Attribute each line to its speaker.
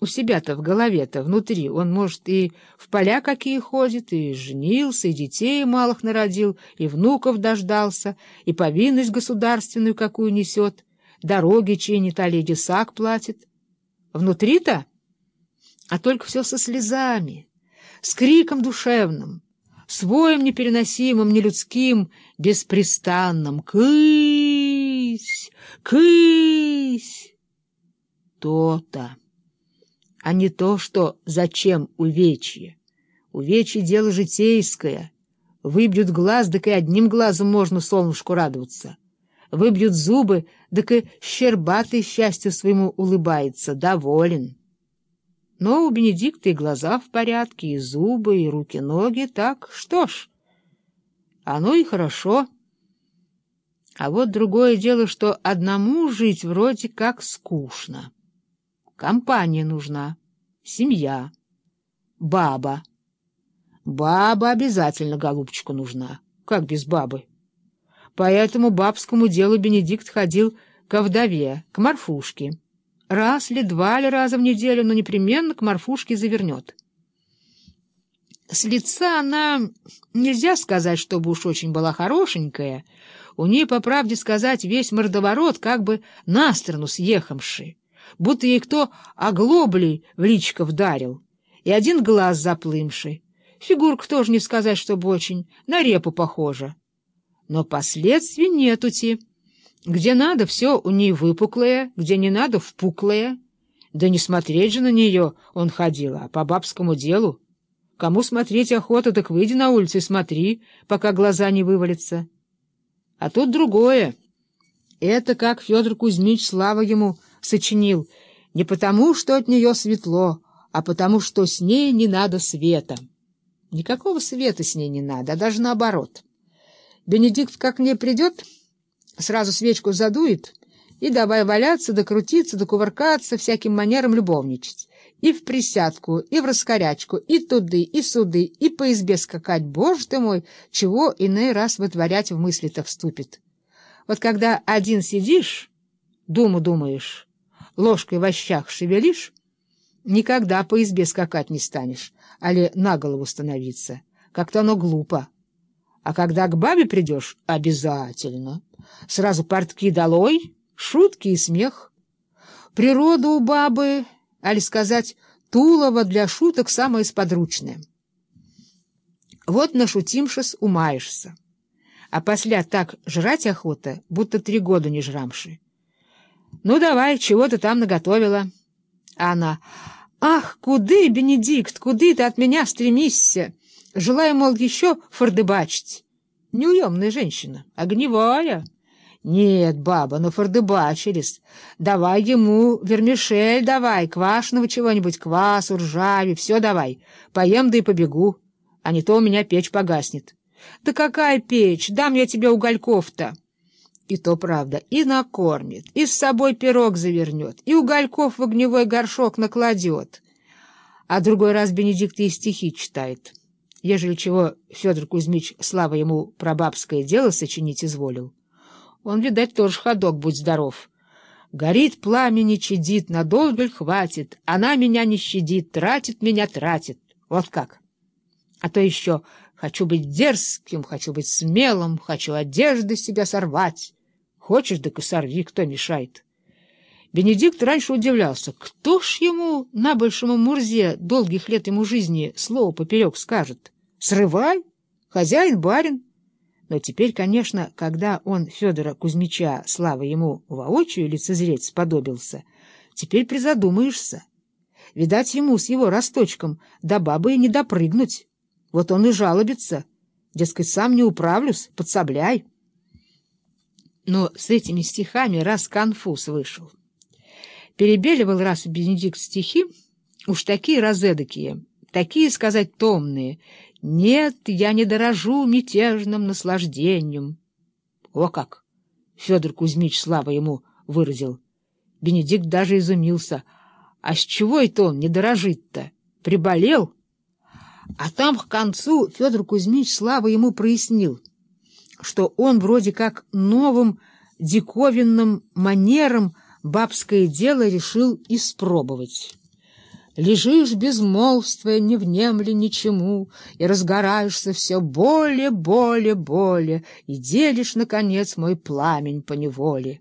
Speaker 1: у себя-то в голове-то, внутри. Он, может, и в поля какие ходит, и женился, и детей малых народил, и внуков дождался, и повинность государственную какую несет, дороги чинит, олеги сак платит. Внутри-то? А только все со слезами, с криком душевным, с воем непереносимым, нелюдским, беспрестанным. «Кысь! Кысь!» То-то а не то, что зачем увечье. Увечье — дело житейское. Выбьют глаз, так и одним глазом можно солнышку радоваться. Выбьют зубы, так и щербатый счастью своему улыбается, доволен. Но у Бенедикта и глаза в порядке, и зубы, и руки-ноги, так что ж, оно и хорошо. А вот другое дело, что одному жить вроде как скучно. Компания нужна, семья, баба. Баба обязательно голубчику нужна, как без бабы. По этому бабскому делу Бенедикт ходил к вдове, к Марфушке. Раз ли, два ли раза в неделю, но непременно к Марфушке завернет. С лица она, нельзя сказать, чтобы уж очень была хорошенькая, у нее, по правде сказать, весь мордоворот как бы на сторону съехавший будто ей кто оглоблей в личко вдарил, и один глаз заплымший. Фигурка тоже не сказать, чтобы очень, на репу похожа. Но последствий нетути. Где надо, все у ней выпуклое, где не надо, впуклое. Да не смотреть же на нее он ходил, а по бабскому делу. Кому смотреть охота, так выйди на улицу и смотри, пока глаза не вывалятся. А тут другое. Это как Федор Кузьмич, слава ему, — сочинил не потому, что от нее светло, а потому, что с ней не надо света. Никакого света с ней не надо, а даже наоборот. Бенедикт как мне придет, сразу свечку задует и давай валяться, докрутиться, докувыркаться, всяким манером любовничать. И в присядку, и в раскорячку, и туды, и суды, и по избе скакать. Боже ты мой, чего иной раз вытворять в мысли-то вступит. Вот когда один сидишь, думу думаешь, ложкой в ощах шевелишь, никогда по избе скакать не станешь, али на голову становиться. Как-то оно глупо. А когда к бабе придешь — обязательно. Сразу портки долой, шутки и смех. Природа у бабы, али сказать, тулово для шуток самое сподручное. Вот нашутимшись, умаешься. А после так жрать охота, будто три года не жрамши. «Ну, давай, чего ты там наготовила?» Она. «Ах, куды, Бенедикт, куды ты от меня стремишься? Желаю, мол, еще фордыбачить». Неуемная женщина, огневая. «Нет, баба, ну фордыбачились. Давай ему вермишель давай, квашеного чего-нибудь, квасу, ржави, все давай. Поем да и побегу, а не то у меня печь погаснет». «Да какая печь? Дам я тебе угольков-то». И то правда, и накормит, и с собой пирог завернет, и угольков в огневой горшок накладет. А другой раз Бенедикт и стихи читает. Ежели чего Федор Кузьмич, слава ему, про бабское дело сочинить изволил. Он, видать, тоже ходок, будь здоров. Горит пламя, не чадит, надолго хватит, она меня не щадит, тратит меня, тратит. Вот как. А то еще хочу быть дерзким, хочу быть смелым, хочу одежды себя сорвать. Хочешь, да сорви, кто мешает. Бенедикт раньше удивлялся, кто ж ему, на большому Мурзе, долгих лет ему жизни, слово поперек скажет. Срывай, хозяин, барин. Но теперь, конечно, когда он Федора Кузьмича, слава ему, воочию лицезреть сподобился, теперь призадумаешься. Видать, ему с его росточком до бабы и не допрыгнуть. Вот он и жалобится. Дескать, сам не управлюсь, подсобляй. Но с этими стихами раз конфуз вышел. Перебеливал раз Бенедикт стихи, уж такие разэдакие, такие, сказать, томные. «Нет, я не дорожу мятежным наслаждением». О как! Федор Кузьмич слава ему выразил. Бенедикт даже изумился. А с чего это он не дорожит-то? Приболел? А там к концу Федор Кузьмич слава ему прояснил — что он вроде как новым диковинным манером бабское дело решил испробовать. Лежишь безмолвствуя, не внемли ничему, И разгораешься все более, более, более, И делишь, наконец, мой пламень по неволе.